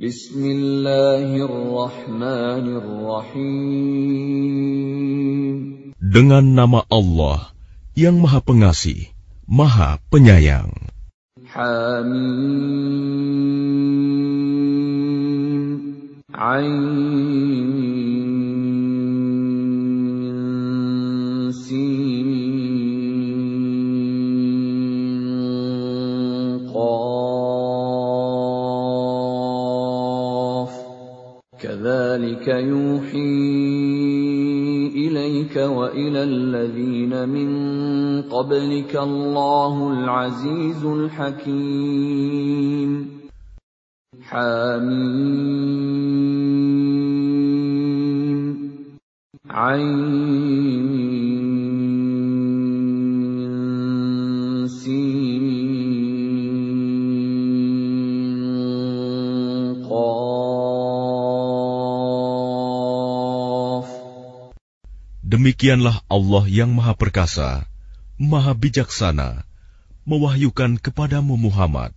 Bismillahirrahmanirrahim. Dengan nama Allah yang Maha Pengasih, Maha Penyayang. Hamim. Ain. يوحي إليك وإلى الذين من قبلك الله العزيز الحكيم. حميم. عين. Demikianlah Allah yang Maha Perkasa, Maha Bijaksana, mewahyukan kepadamu Muhammad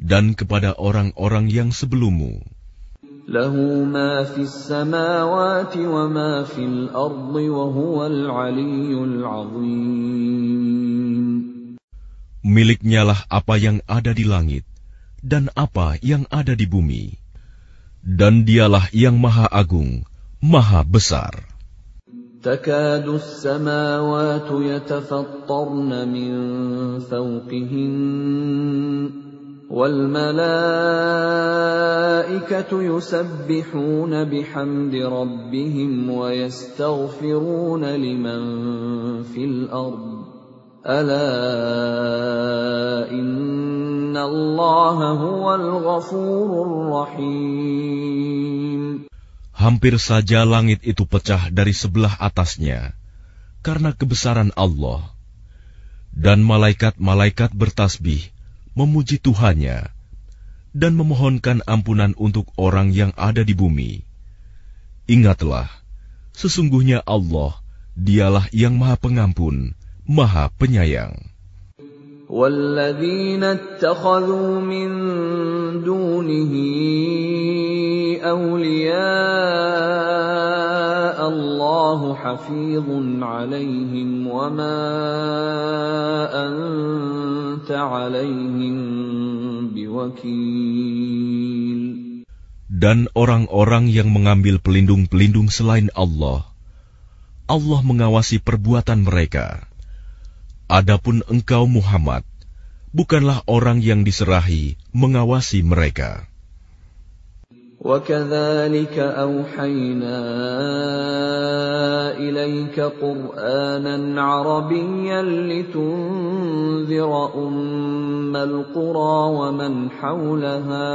dan kepada orang-orang yang sebelummu. Lahu ma fis samawati wa ma fil ardi wa huwal aliyyul azim. Miliknyalah apa yang ada di langit dan apa yang ada di bumi. Dan dialah yang maha agung, maha besar. تكاد السماوات يتفطرن من فوقهن والملائكة يسبحون بحمد ربهم ويستغفرون لمن في الأرض. ألا إن الله هو الغفور الرحيم. Hampir saja langit itu pecah dari sebelah atasnya karena kebesaran Allah. Dan malaikat-malaikat bertasbih memuji Tuhannya dan memohonkan ampunan untuk orang yang ada di bumi. Ingatlah, sesungguhnya Allah, dialah yang maha pengampun, maha penyayang. وَالَّذِينَ اتَّخَذُوا مِن دُونِهِ أولياء الله حفيظ عليهم وما أنت عليهم بوكيل Dan orang-orang yang mengambil pelindung-pelindung selain Allah, Allah mengawasi perbuatan mereka. Adapun engkau Muhammad, bukanlah orang yang diserahi mengawasi mereka. وكذلك أوحينا إليك قرآنا عربيا لتنذر أم القرى ومن حولها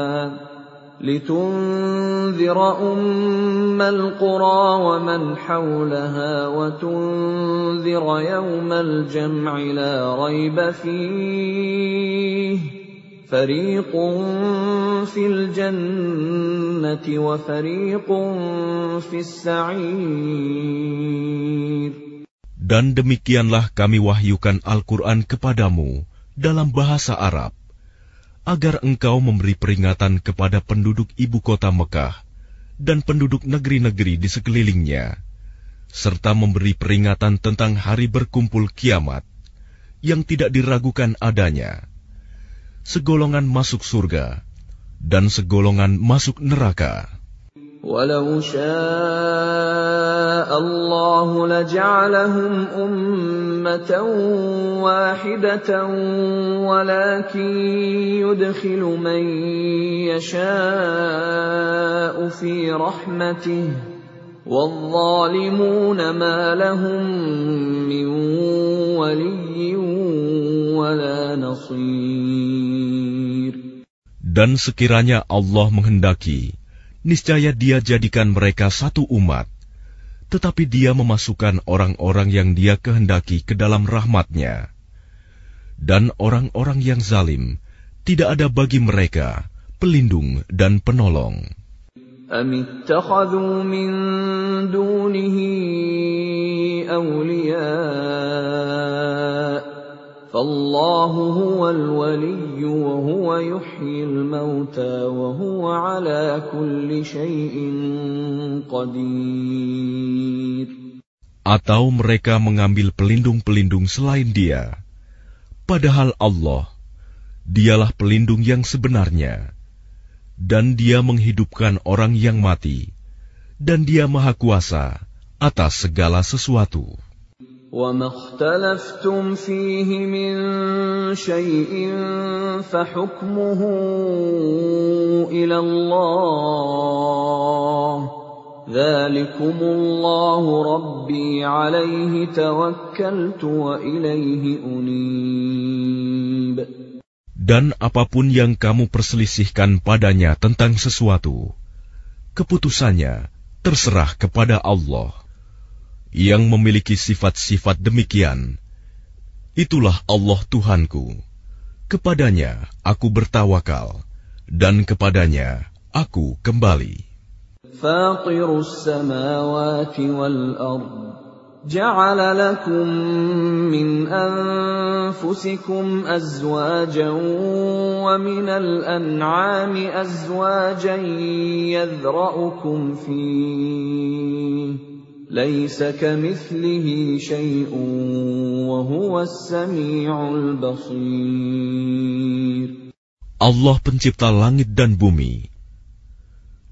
لتنذر أم القرى ومن حولها وتنذر يوم الجمع لا ريب فيه. فريق في الجنة وفريق في السعير. Dan demikianlah kami wahyukan Al-Quran kepadamu dalam bahasa Arab, agar engkau memberi peringatan kepada penduduk ibu kota Mekah dan penduduk negeri-negeri di sekelilingnya, serta memberi peringatan tentang hari berkumpul kiamat yang tidak diragukan adanya segolongan masuk surga dan segolongan masuk neraka. Walau syaa Allah laja'alahum ummatan wahidatan walakin yudkhilu man yasha'u fi rahmatihi والظالمون ما لهم من ولي ولا نصير dan sekiranya Allah menghendaki, niscaya Dia jadikan mereka satu umat, tetapi Dia memasukkan orang-orang yang Dia kehendaki ke dalam rahmatnya. Dan orang-orang yang zalim, tidak ada bagi mereka pelindung dan penolong. أم اتخذوا من دونه أولياء atau mereka mengambil pelindung-pelindung selain dia. Padahal Allah, dialah pelindung yang sebenarnya. Dan dia menghidupkan orang yang mati. Dan dia maha kuasa atas segala sesuatu. وما اختلفتم فيه من شيء فحكمه الى الله ذلكم الله ربي عليه توكلت واليه انيب Dan apapun yang kamu perselisihkan padanya tentang sesuatu, keputusannya terserah kepada Allah yang memiliki sifat-sifat demikian, itulah Allah Tuhanku. Kepadanya aku bertawakal, dan kepadanya aku kembali. فاطر السماوات والأرض جعل لكم من أنفسكم أزواجا ومن الأنعام أزواجا يذرأكم فيه Allah pencipta langit dan bumi.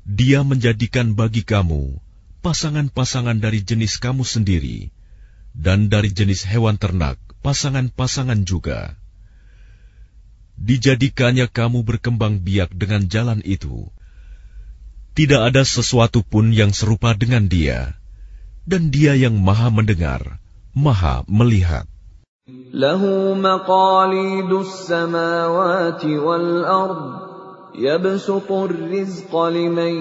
Dia menjadikan bagi kamu pasangan-pasangan dari jenis kamu sendiri dan dari jenis hewan ternak pasangan-pasangan juga. Dijadikannya kamu berkembang biak dengan jalan itu. Tidak ada sesuatu pun yang serupa dengan dia dan Dia yang Maha Mendengar, Maha Melihat. Lahu maqalidus samawati wal ard yabsutu rizqa liman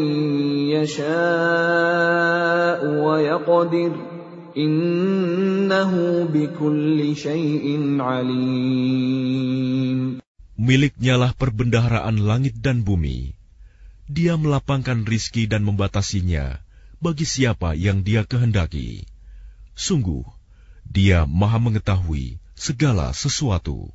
yasha'u wa yaqdir innahu bikulli syai'in alim Miliknya lah perbendaharaan langit dan bumi. Dia melapangkan rizki dan membatasinya bagi siapa yang Dia kehendaki. Sungguh, Dia Maha Mengetahui segala sesuatu.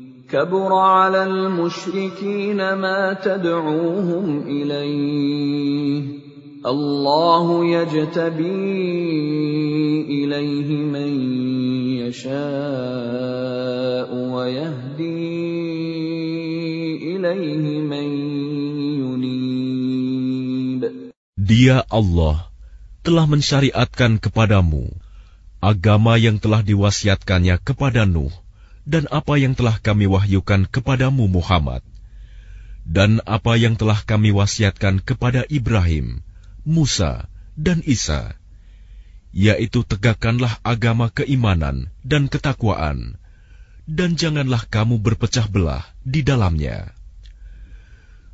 كبر على المشركين ما تدعوهم اليه الله يجتبي اليه من يشاء ويهدي اليه من ينيب Dia Allah telah mensyariatkan kepadamu agama yang telah diwasiatkannya kepada Nuh dan apa yang telah kami wahyukan kepadamu Muhammad, dan apa yang telah kami wasiatkan kepada Ibrahim, Musa, dan Isa, yaitu tegakkanlah agama keimanan dan ketakwaan, dan janganlah kamu berpecah belah di dalamnya.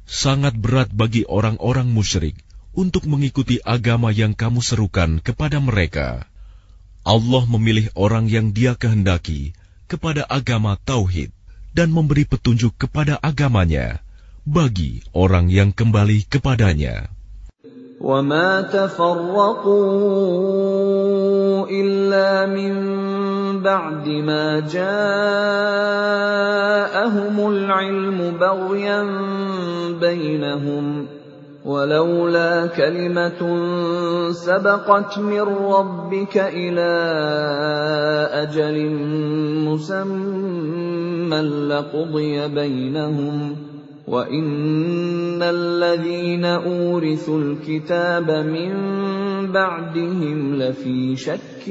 Sangat berat bagi orang-orang musyrik untuk mengikuti agama yang kamu serukan kepada mereka. Allah memilih orang yang Dia kehendaki kepada agama tauhid dan memberi petunjuk kepada agamanya bagi orang yang kembali kepadanya. وما تفرقوا إلا من بعد ما جاءهم العلم بغيا بينهم ولولا كلمة سبقت من ربك إلى أجل مسمى لقضي بينهم وإن الذين أورثوا الكتاب من بعدهم لفي شك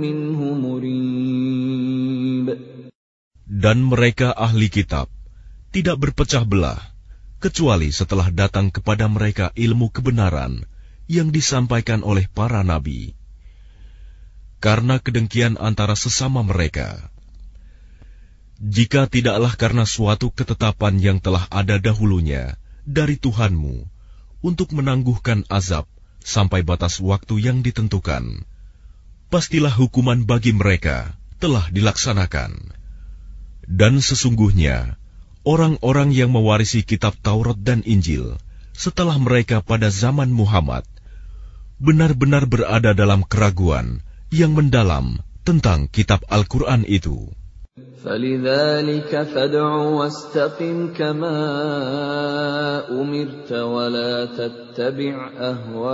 منه مريب. Dan mereka ahli kitab tidak berpecah belah. Kecuali setelah datang kepada mereka ilmu kebenaran yang disampaikan oleh para nabi. Karena kedengkian antara sesama mereka, jika tidaklah karena suatu ketetapan yang telah ada dahulunya dari Tuhanmu untuk menangguhkan azab sampai batas waktu yang ditentukan. Pastilah hukuman bagi mereka telah dilaksanakan. Dan sesungguhnya, orang-orang yang mewarisi kitab Taurat dan Injil setelah mereka pada zaman Muhammad benar-benar berada dalam keraguan yang mendalam tentang kitab Al-Quran itu. فلذلك فادع واستقم كما أمرت ولا تتبع أهواءهم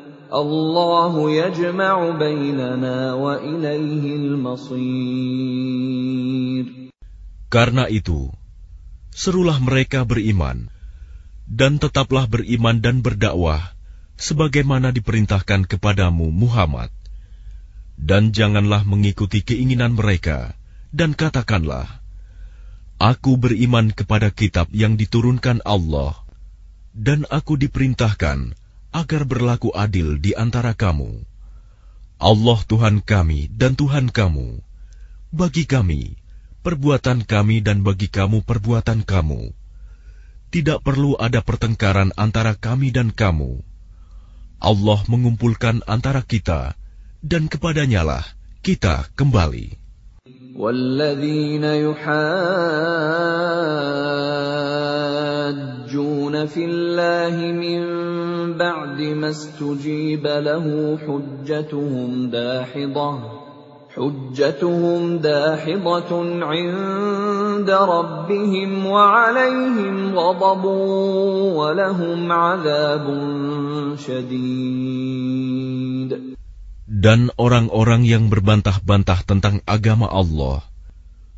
Karena itu, serulah mereka beriman, dan tetaplah beriman dan berdakwah, sebagaimana diperintahkan kepadamu Muhammad. Dan janganlah mengikuti keinginan mereka, dan katakanlah, Aku beriman kepada kitab yang diturunkan Allah, dan aku diperintahkan agar berlaku adil di antara kamu. Allah Tuhan kami dan Tuhan kamu. Bagi kami, perbuatan kami dan bagi kamu perbuatan kamu. Tidak perlu ada pertengkaran antara kami dan kamu Allah mengumpulkan antara kita dan kepadanyalah kita kembali. والذين يحاجون في الله من بعد ما استجيب له حجتهم داحضه حجتهم داحضة عند ربهم وعليهم غضب ولهم عذاب شديد Dan orang-orang yang berbantah-bantah tentang agama Allah,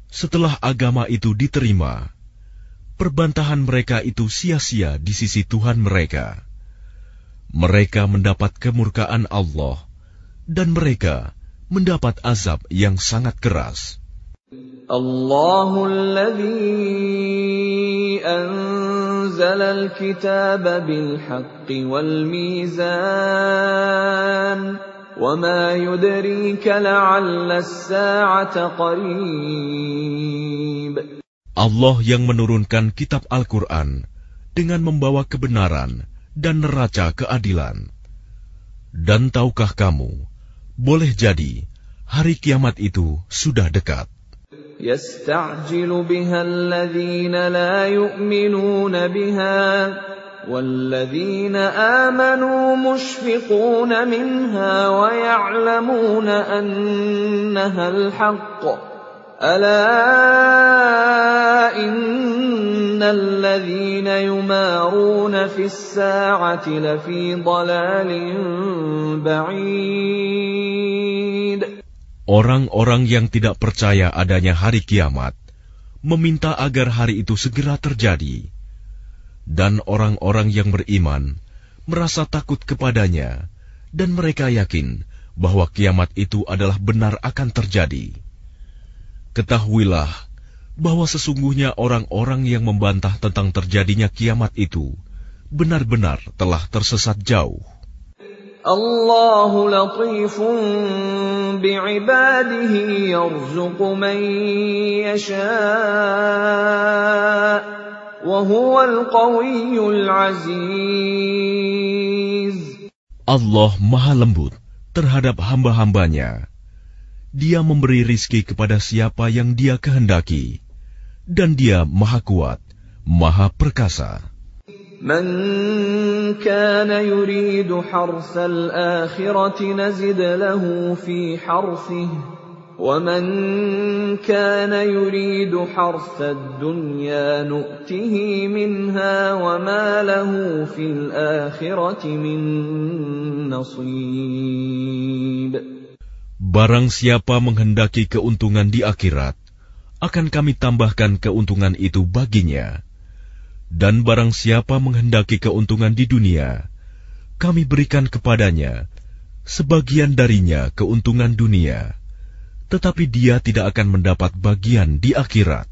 setelah agama itu diterima, perbantahan mereka itu sia-sia di sisi Tuhan mereka. Mereka mendapat kemurkaan Allah, dan mereka mendapat azab yang sangat keras. Allahulladzi anzala al-kitaba bil-haqqi wal-mizan وما يدريك لعل الساعة قريب Allah yang menurunkan kitab Al-Quran dengan membawa kebenaran dan neraca keadilan. Dan tahukah kamu boleh jadi hari kiamat itu sudah dekat. يستعجل بها الذين لا يؤمنون بها والذين آمنوا مشفقون منها ويعلمون أنها الحق ألا إن الذين يمارون في الساعة لفي ضلال بعيد Orang-orang yang tidak percaya adanya hari kiamat meminta agar hari itu segera terjadi, dan orang-orang yang beriman merasa takut kepadanya, dan mereka yakin bahwa kiamat itu adalah benar akan terjadi. Ketahuilah bahwa sesungguhnya orang-orang yang membantah tentang terjadinya kiamat itu benar-benar telah tersesat jauh. Allahu latifun bi'ibadihi yarzuqu man yasha' wa huwal qawiyyul aziz. Allah maha lembut terhadap hamba-hambanya dia memberi rizki kepada siapa yang dia kehendaki, dan dia maha kuat, maha perkasa. من كان يريد حرث الآخرة نزد له في حرثه ومن كان يريد حرث الدنيا نؤته منها وما له في الآخرة من نصيب Barang siapa menghendaki keuntungan di akhirat, akan kami tambahkan keuntungan itu baginya. Dan barang siapa menghendaki keuntungan di dunia, kami berikan kepadanya sebagian darinya keuntungan dunia, tetapi dia tidak akan mendapat bagian di akhirat.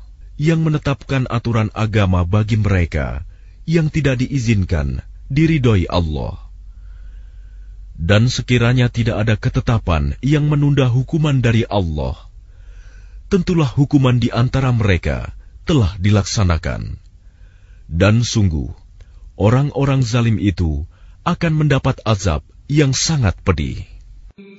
Yang menetapkan aturan agama bagi mereka yang tidak diizinkan diridhoi Allah? Dan sekiranya tidak ada ketetapan yang menunda hukuman dari Allah, tentulah hukuman di antara mereka telah dilaksanakan. Dan sungguh, orang-orang zalim itu akan mendapat azab yang sangat pedih.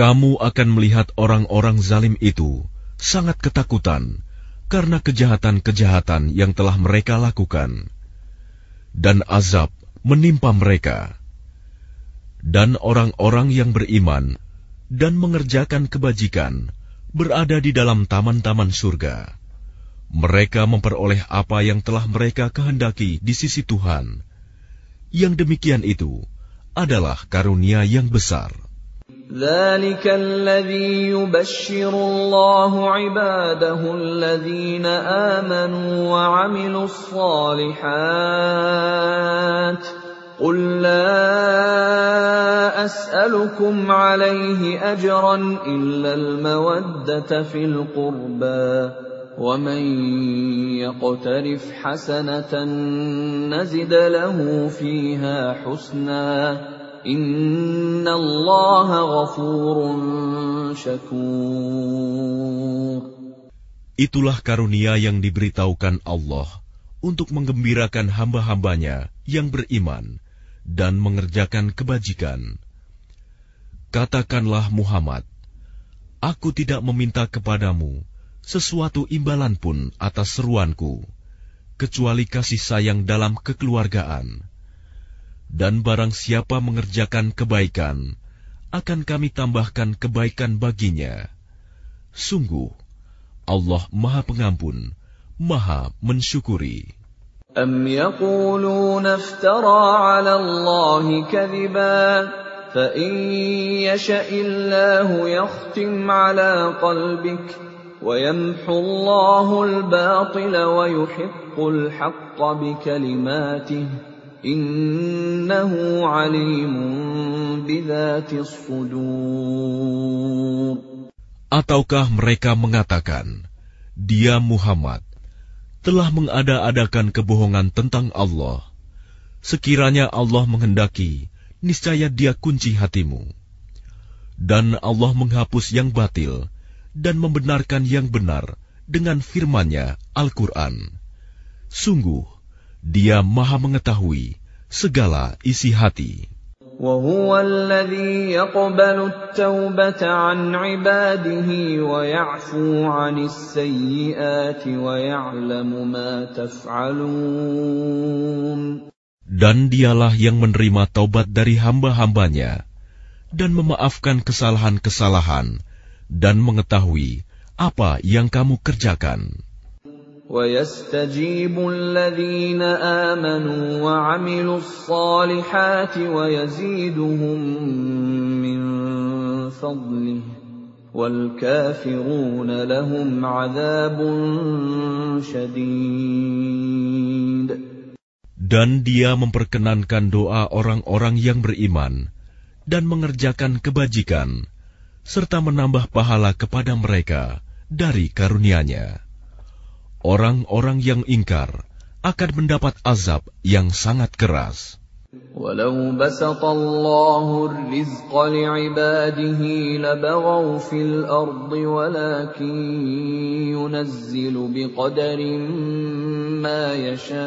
Kamu akan melihat orang-orang zalim itu sangat ketakutan karena kejahatan-kejahatan yang telah mereka lakukan, dan azab menimpa mereka. Dan orang-orang yang beriman dan mengerjakan kebajikan berada di dalam taman-taman surga. Mereka memperoleh apa yang telah mereka kehendaki di sisi Tuhan yang demikian itu adalah karunia yang besar. ذلك الذي يبشر الله عباده الذين آمنوا وعملوا الصالحات قل لا أسألكم عليه أجرا إلا المودة في القربى ومن يقترف حسنة نزد له فيها حسنا إن الله غفور شكور Itulah karunia yang diberitahukan Allah untuk menggembirakan hamba-hambanya yang beriman dan mengerjakan kebajikan. Katakanlah Muhammad, Aku tidak meminta kepadamu sesuatu imbalan pun atas seruanku, kecuali kasih sayang dalam kekeluargaan. Dan barang siapa mengerjakan kebaikan, akan kami tambahkan kebaikan baginya. Sungguh, Allah Maha Pengampun, Maha Mensyukuri. أم يقولون افترى على الله كذبا فإن يشأ الله يختم على قلبك ويمحو الله الباطل ويحق الحق بكلماته إنه عليم بذات الصدور Ataukah mereka mengatakan, Dia Muhammad telah mengada-adakan kebohongan tentang Allah. Sekiranya Allah menghendaki, niscaya dia kunci hatimu. Dan Allah menghapus yang batil, dan membenarkan yang benar dengan firman-Nya Al-Quran. Sungguh, Dia Maha Mengetahui segala isi hati. وهو الذي يقبل التوبة عن عباده ويعفو عن السيئات ويعلم ما تفعلون Dan dialah yang menerima taubat dari hamba-hambanya dan memaafkan kesalahan-kesalahan dan mengetahui apa yang kamu kerjakan. ويستجيب الذين آمنوا وعملوا الصالحات ويزيدهم من فضله والكافرون لهم عذاب شديد Dan dia memperkenankan doa orang-orang yang beriman dan mengerjakan kebajikan, serta menambah pahala kepada mereka dari karunia-Nya. orang-orang yang ingkar akan mendapat azab yang sangat keras. ولو بسط الله الرزق لعباده لبغوا في الارض ولكن ينزل بقدر ما يشاء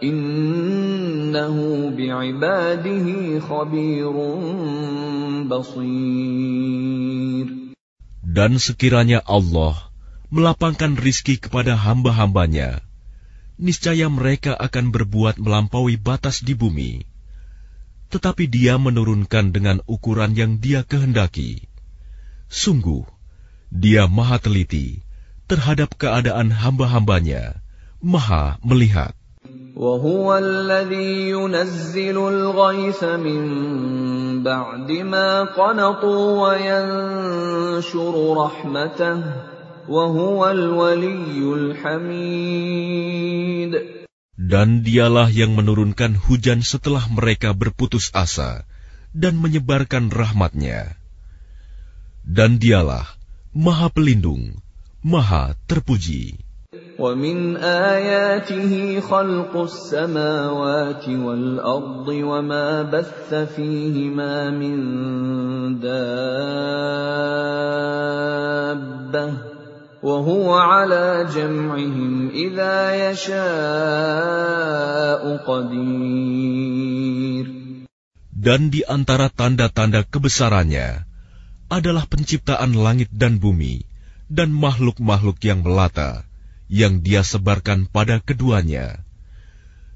Innahu bi'ibadihi khabirun basir. Dan sekiranya Allah melapangkan rizki kepada hamba-hambanya, niscaya mereka akan berbuat melampaui batas di bumi. Tetapi dia menurunkan dengan ukuran yang dia kehendaki. Sungguh, dia maha teliti terhadap keadaan hamba-hambanya, maha melihat. وهو الذي ينزل الغيث من بعد ما قنطوا وينشر رحمته dan dialah yang menurunkan hujan setelah mereka berputus asa dan menyebarkan rahmatnya. Dan dialah maha pelindung, maha terpuji. ومن آياته خلق السماوات والأرض وما بث فيهما من دابة وهو على جمعهم إذا يشاء قدير Dan di antara tanda-tanda kebesarannya adalah penciptaan langit dan bumi dan makhluk-makhluk yang melata yang dia sebarkan pada keduanya.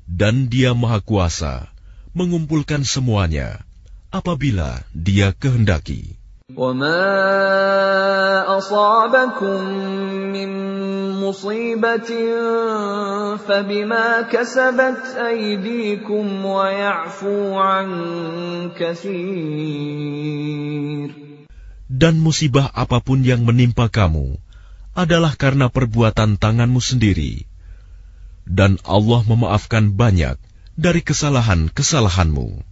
Dan dia maha kuasa mengumpulkan semuanya apabila dia kehendaki. وما أصابكم من مصيبة فبما كسبت أيديكم ويعفو عن كثير Dan musibah apapun yang menimpa kamu adalah karena perbuatan tanganmu sendiri, dan Allah memaafkan banyak dari kesalahan-kesalahanmu.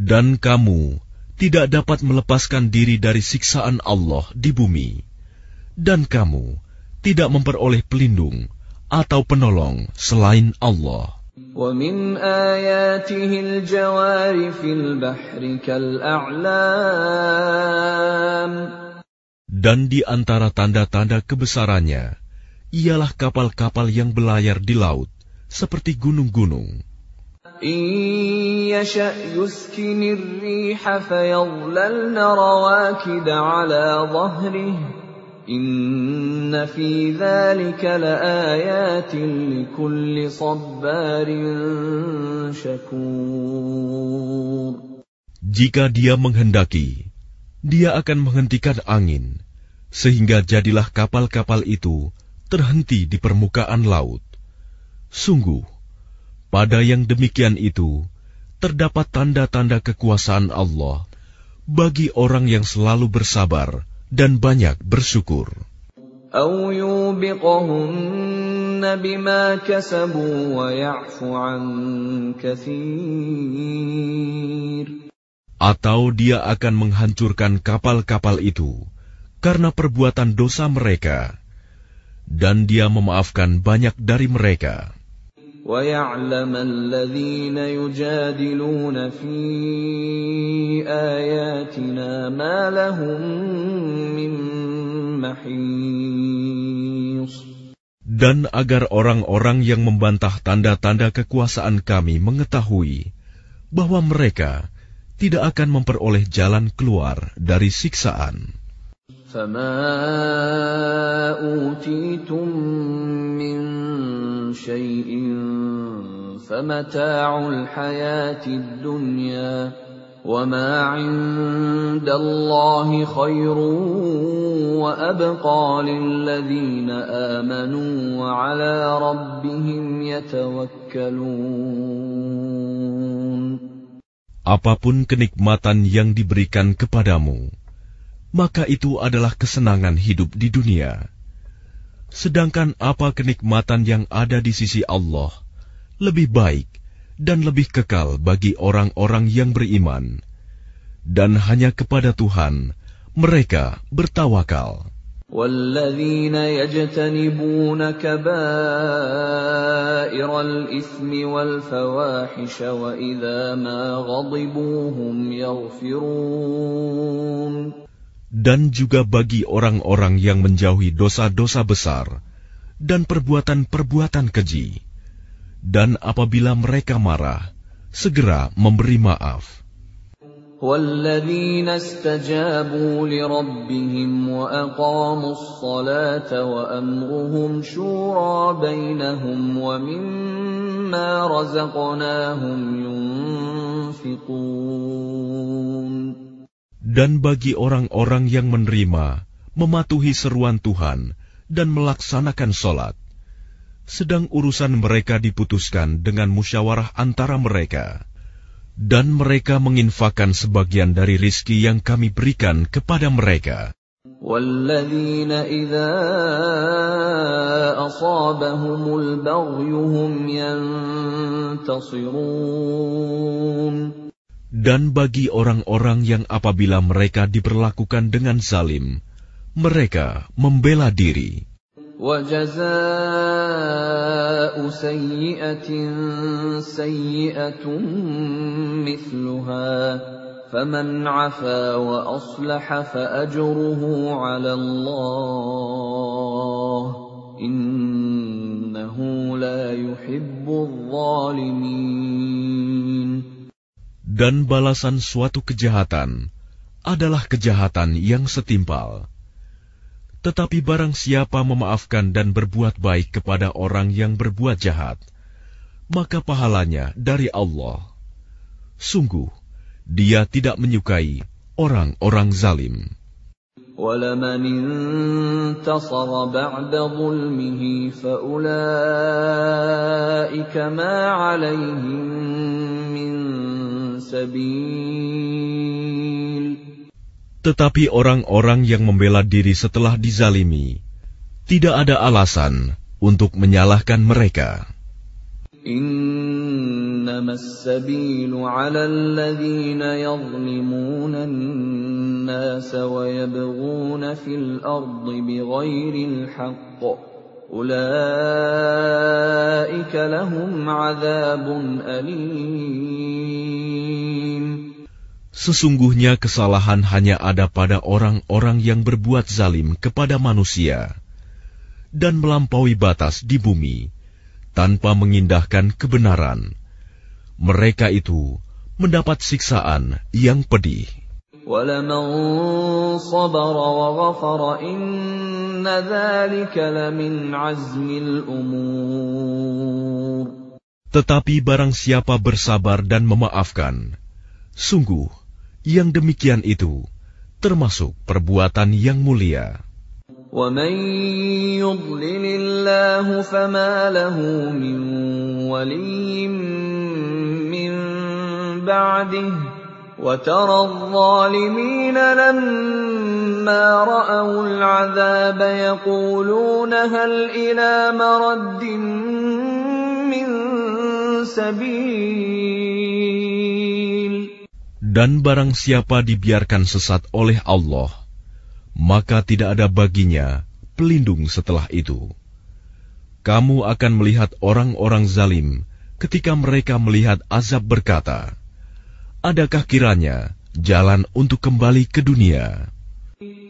Dan kamu tidak dapat melepaskan diri dari siksaan Allah di bumi. Dan kamu tidak memperoleh pelindung atau penolong selain Allah. ومن آياته الجوار في البحر كالأعلام Dan di antara tanda-tanda kebesarannya, ialah kapal-kapal yang belayar di laut, seperti gunung-gunung. إن يشأ يسكن الريح فيظللن رواكد على ظهره إن في ذلك لآيات لكل صبار شكور Jika dia menghendaki, dia akan menghentikan angin, sehingga jadilah kapal-kapal itu terhenti di permukaan laut. Sungguh, pada yang demikian itu, terdapat tanda-tanda kekuasaan Allah bagi orang yang selalu bersabar dan banyak bersyukur. Atau dia akan menghancurkan kapal-kapal itu karena perbuatan dosa mereka, dan dia memaafkan banyak dari mereka. ويعلم الذين يجادلون في آياتنا ما لهم من محيص Dan agar orang-orang yang membantah tanda-tanda kekuasaan kami mengetahui bahwa mereka tidak akan memperoleh jalan keluar dari siksaan. فما أوتيتم من شيء فمتاع الحياة الدنيا وما عند الله خير وأبقى للذين آمنوا وعلى ربهم يتوكلون Apapun kenikmatan yang diberikan kepadamu, maka itu adalah kesenangan hidup di dunia. Sedangkan apa kenikmatan yang ada di sisi Allah lebih baik dan lebih kekal bagi orang-orang yang beriman, dan hanya kepada Tuhan mereka bertawakal. والذين يجتنبون كبائر الإثم والفواحش وإذا ما غضبوا هم يغفرون Dan juga bagi orang-orang yang menjauhi dosa-dosa besar dan perbuatan-perbuatan keji, dan apabila mereka marah, segera memberi maaf. والذين استجابوا لربهم وأقاموا الصلاة وأمرهم شورى بينهم ومما رزقناهم ينفقون Dan bagi orang-orang yang menerima, mematuhi seruan Tuhan, dan melaksanakan sholat, sedang urusan mereka diputuskan dengan musyawarah antara mereka dan mereka menginfakkan sebagian dari rizki yang kami berikan kepada mereka. والذين إذا أصابهم البغي هم ينتصرون Dan bagi orang-orang yang apabila mereka diperlakukan dengan zalim, mereka membela diri. وجزاء سيئة سيئة مثلها فمن عفا وأصلح فأجره على الله إنه لا يحب الظالمين Dan balasan suatu kejahatan adalah kejahatan yang setimpal. Tetapi barang siapa memaafkan dan berbuat baik kepada orang yang berbuat jahat, maka pahalanya dari Allah. Sungguh, dia tidak menyukai orang-orang zalim. ولمن انتصر بعد ظلمه فأولئك ما عليهم من سبيل Tetapi orang-orang yang membela diri setelah dizalimi, tidak ada alasan untuk menyalahkan mereka. إنما السبيل على الذين يظلمون الناس ويبغون في الأرض بغير الحق أولئك لهم عذاب أليم Sesungguhnya kesalahan hanya ada pada orang-orang yang berbuat zalim kepada manusia dan melampaui batas di bumi tanpa mengindahkan kebenaran. Mereka itu mendapat siksaan yang pedih. Tetapi barang siapa bersabar dan memaafkan, sungguh yang demikian itu termasuk perbuatan yang mulia. ومن يضلل الله فما له من ولي من بعده وترى الظالمين لما رأوا العذاب يقولون هل إلى مرد من سبيل dan barang siapa dibiarkan sesat oleh Allah, maka tidak ada baginya pelindung setelah itu. Kamu akan melihat orang-orang zalim ketika mereka melihat azab berkata, Adakah kiranya jalan untuk kembali ke dunia?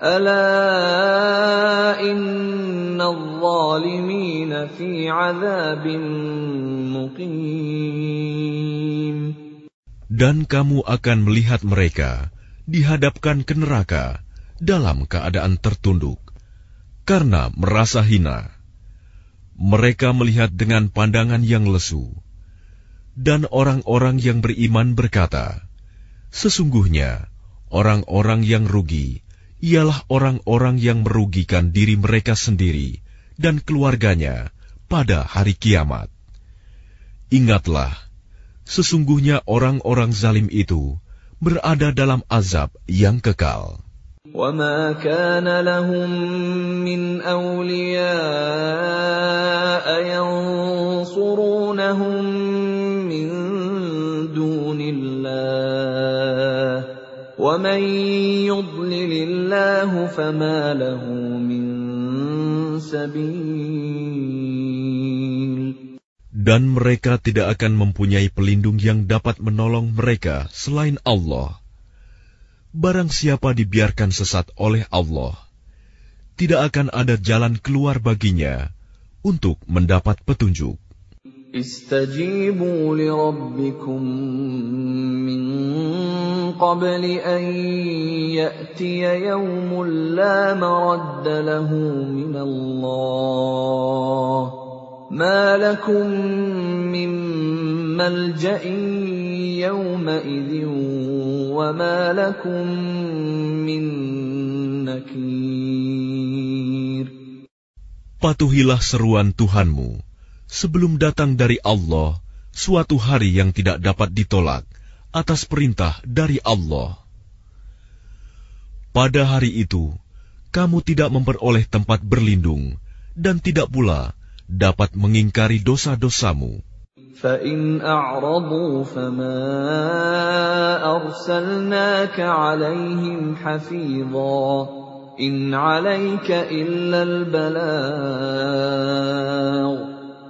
Dan kamu akan melihat mereka dihadapkan ke neraka dalam keadaan tertunduk karena merasa hina. Mereka melihat dengan pandangan yang lesu. Dan orang-orang yang beriman berkata, Sesungguhnya, orang-orang yang rugi ialah orang-orang yang merugikan diri mereka sendiri dan keluarganya pada hari kiamat." Ingatlah, sesungguhnya orang-orang zalim itu berada dalam azab yang kekal. وما كان لهم من أولياء ينصرونهم ومن يضلل الله فما له من سبيل Dan mereka tidak akan mempunyai pelindung yang dapat menolong mereka selain Allah. Barang siapa dibiarkan sesat oleh Allah, tidak akan ada jalan keluar baginya untuk mendapat petunjuk. استجيبوا لربكم من قبل أن يأتي يوم لا مرد له من الله. ما لكم من ملجأ يومئذ وما لكم من نكير. Patuhilah seruan Tuhanmu. sebelum datang dari Allah suatu hari yang tidak dapat ditolak atas perintah dari Allah. Pada hari itu, kamu tidak memperoleh tempat berlindung dan tidak pula dapat mengingkari dosa-dosamu. فإن أعرضوا فما أرسلناك عليهم حفيظا إن عليك إلا البلاغ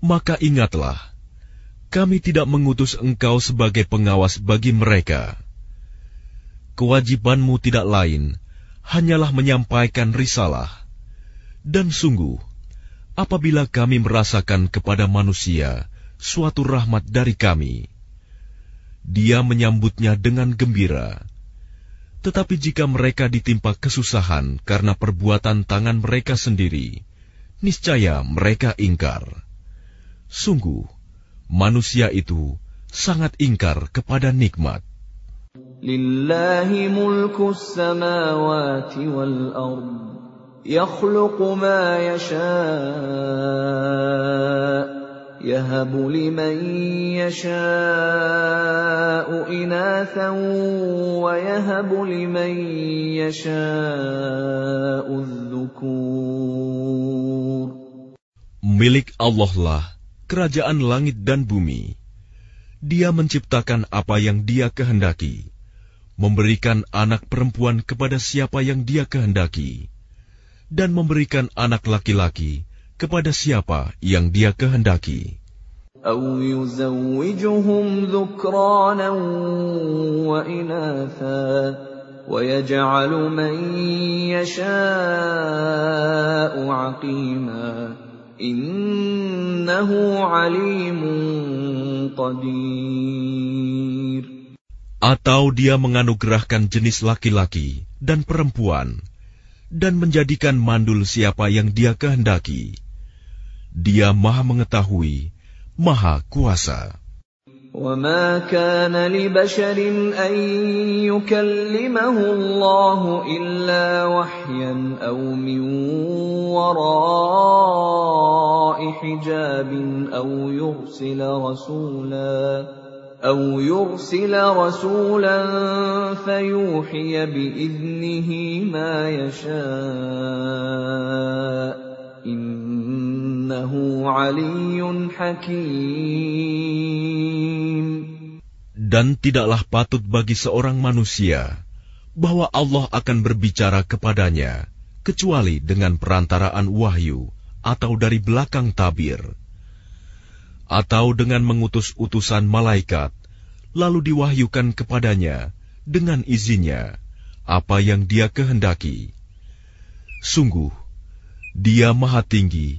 maka ingatlah, kami tidak mengutus engkau sebagai pengawas bagi mereka. Kewajibanmu tidak lain, hanyalah menyampaikan risalah. Dan sungguh, apabila kami merasakan kepada manusia suatu rahmat dari kami, dia menyambutnya dengan gembira. Tetapi jika mereka ditimpa kesusahan karena perbuatan tangan mereka sendiri, niscaya mereka ingkar. Sungguh, manusia itu sangat ingkar kepada nikmat. Lillahi mulku samawati wal ardh يخلق ما يشاء يهب لمن يشاء إناثا ويهب لمن يشاء الذكور Milik Allah lah kerajaan langit dan bumi. Dia menciptakan apa yang dia kehendaki, memberikan anak perempuan kepada siapa yang dia kehendaki dan memberikan anak laki-laki kepada siapa yang dia kehendaki. أو يزوجهم ذكرانا وإناثا ويجعل من يشاء عقيما Innahu qadir. Atau dia menganugerahkan jenis laki-laki dan perempuan dan menjadikan mandul siapa yang dia kehendaki. Dia maha mengetahui, maha kuasa. وما كان لبشر أن يكلمه الله إلا وحيا أو من وراء حجاب أو يرسل رسولاً أو يرسل رسولا فيوحي بإذنه ما يشاء Dan tidaklah patut bagi seorang manusia bahwa Allah akan berbicara kepadanya kecuali dengan perantaraan wahyu atau dari belakang tabir atau dengan mengutus utusan malaikat lalu diwahyukan kepadanya dengan izinnya apa yang dia kehendaki. Sungguh, dia maha tinggi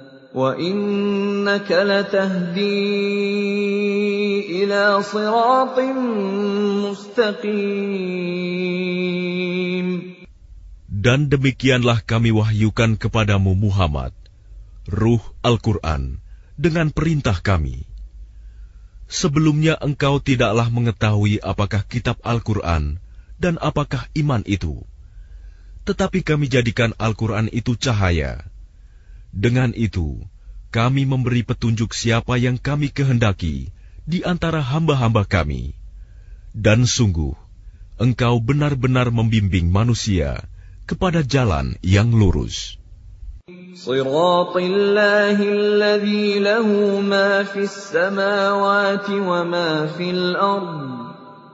وإنك لتهدي إلى صراط مستقيم Dan demikianlah kami wahyukan kepadamu Muhammad, Ruh Al-Quran, dengan perintah kami. Sebelumnya engkau tidaklah mengetahui apakah kitab Al-Quran dan apakah iman itu. Tetapi kami jadikan Al-Quran itu cahaya. dengan itu, kami memberi petunjuk siapa yang kami kehendaki di antara hamba-hamba kami. Dan sungguh, engkau benar-benar membimbing manusia kepada jalan yang lurus.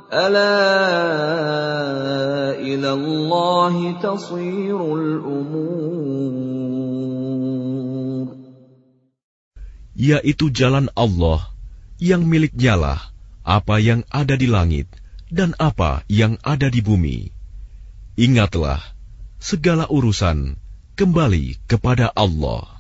Ala ilallahi tasirul umur Yaitu jalan Allah yang miliknyalah apa yang ada di langit dan apa yang ada di bumi. Ingatlah, segala urusan kembali kepada Allah.